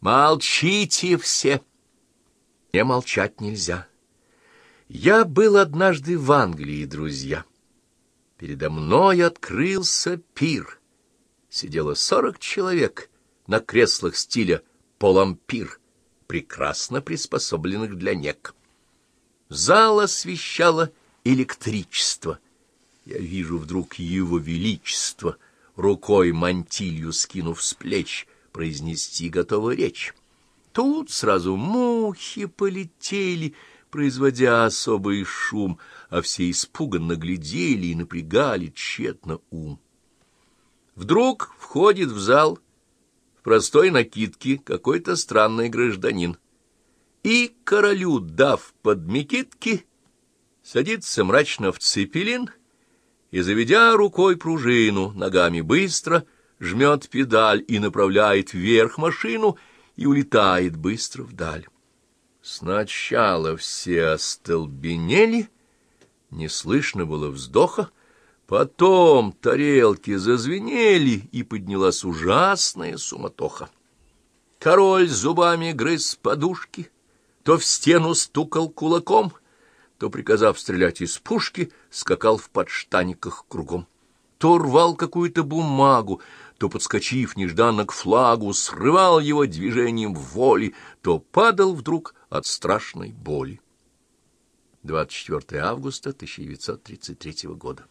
Молчите все! Не молчать нельзя. Я был однажды в Англии, друзья. Передо мной открылся пир. Сидело сорок человек на креслах стиля полампир, прекрасно приспособленных для нек. Зал освещало электричество. Я вижу вдруг его величество, рукой мантилью скинув с плеч, произнести готова речь. Тут сразу мухи полетели, производя особый шум, а все испуганно глядели и напрягали тщетно ум. Вдруг входит в зал в простой накидке какой-то странный гражданин. И королю, дав под мекитки, садится мрачно в цепелин и, заведя рукой пружину, ногами быстро жмет педаль и направляет вверх машину и улетает быстро вдаль. Сначала все остолбенели, не слышно было вздоха, потом тарелки зазвенели, и поднялась ужасная суматоха. Король зубами грыз подушки, то в стену стукал кулаком, то, приказав стрелять из пушки, скакал в подштаниках кругом. То рвал какую-то бумагу, то, подскочив нежданно к флагу, срывал его движением воли, то падал вдруг от страшной боли. 24 августа 1933 года.